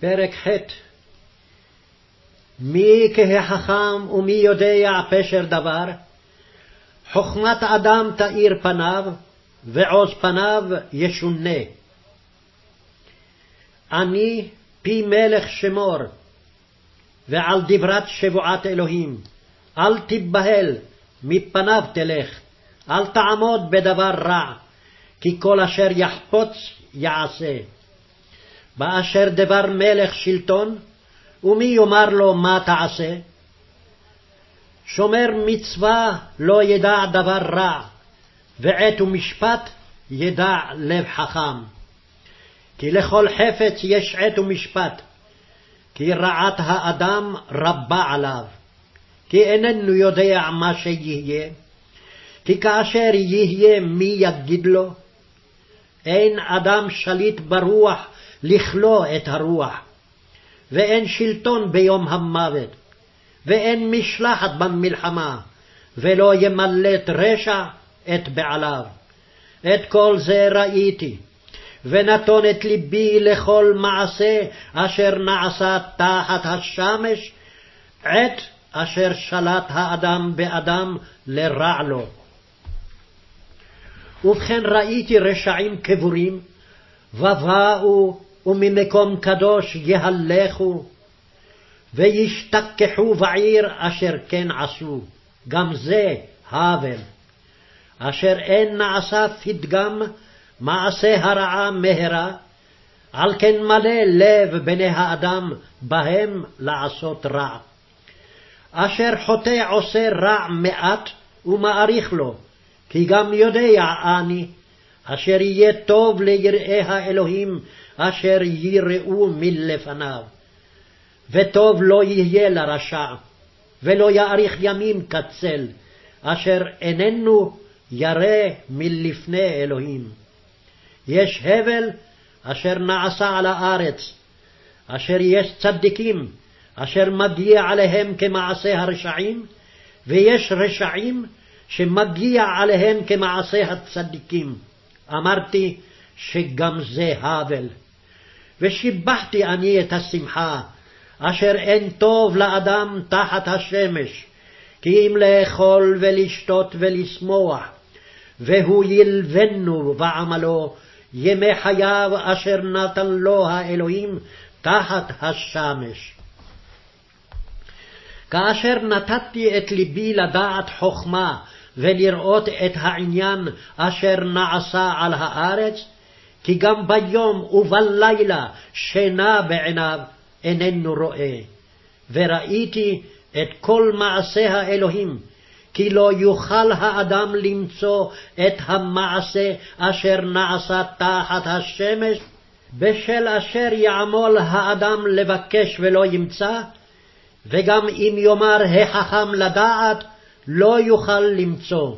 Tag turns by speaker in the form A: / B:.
A: פרק ח' מי כהחכם ומי יודע פשר דבר? חכמת אדם תאיר פניו, ועוז פניו ישונה. אני פי מלך שמור, ועל דברת שבועת אלוהים. אל תיבהל, מפניו תלך, אל תעמוד בדבר רע, כי כל אשר יחפוץ יעשה. באשר דבר מלך שלטון, ומי יאמר לו מה תעשה? שומר מצווה לא ידע דבר רע, ועת ומשפט ידע לב חכם. כי לכל חפץ יש עת ומשפט, כי רעת האדם רבה עליו, כי איננו יודע מה שיהיה, כי כאשר יהיה מי יגיד לו? אין אדם שליט ברוח לכלוא את הרוח, ואין שלטון ביום המוות, ואין משלחת במלחמה, ולא ימלט רשע את בעליו. את כל זה ראיתי, ונתון את ליבי לכל מעשה אשר נעשה תחת השמש, עת אשר שלט האדם באדם לרע לו. ובכן ראיתי רשעים קבורים, ובאו וממקום קדוש יהלכו, וישתכחו בעיר אשר כן עשו, גם זה האבל. אשר אין נעשה פתגם מעשה הרעה מהרה, על כן מלא לב בני האדם בהם לעשות רע. אשר חוטא עושה רע מעט ומאריך לו, כי גם יודע אני, אשר יהיה טוב ליראי האלוהים אשר יראו מלפניו. וטוב לא יהיה לרשע, ולא יאריך ימים כצל, אשר איננו ירא מלפני אלוהים. יש הבל אשר נעשה על הארץ, אשר יש צדיקים, אשר מגיע עליהם כמעשה הרשעים, ויש רשעים שמגיע עליהם כמעשה הצדיקים. אמרתי שגם זה הבל. ושיבחתי אני את השמחה, אשר אין טוב לאדם תחת השמש, כי אם לאכול ולשתות ולשמוח, והוא ילבנו בעמלו ימי חייו אשר נתן לו האלוהים תחת השמש. כאשר נתתי את ליבי לדעת חכמה ולראות את העניין אשר נעשה על הארץ, כי גם ביום ובלילה שינה בעיניו איננו רואה. וראיתי את כל מעשה האלוהים, כי לא יוכל האדם למצוא את המעשה אשר נעשה תחת השמש, בשל אשר יעמול האדם לבקש ולא ימצא, וגם אם יאמר החכם לדעת, לא יוכל למצוא.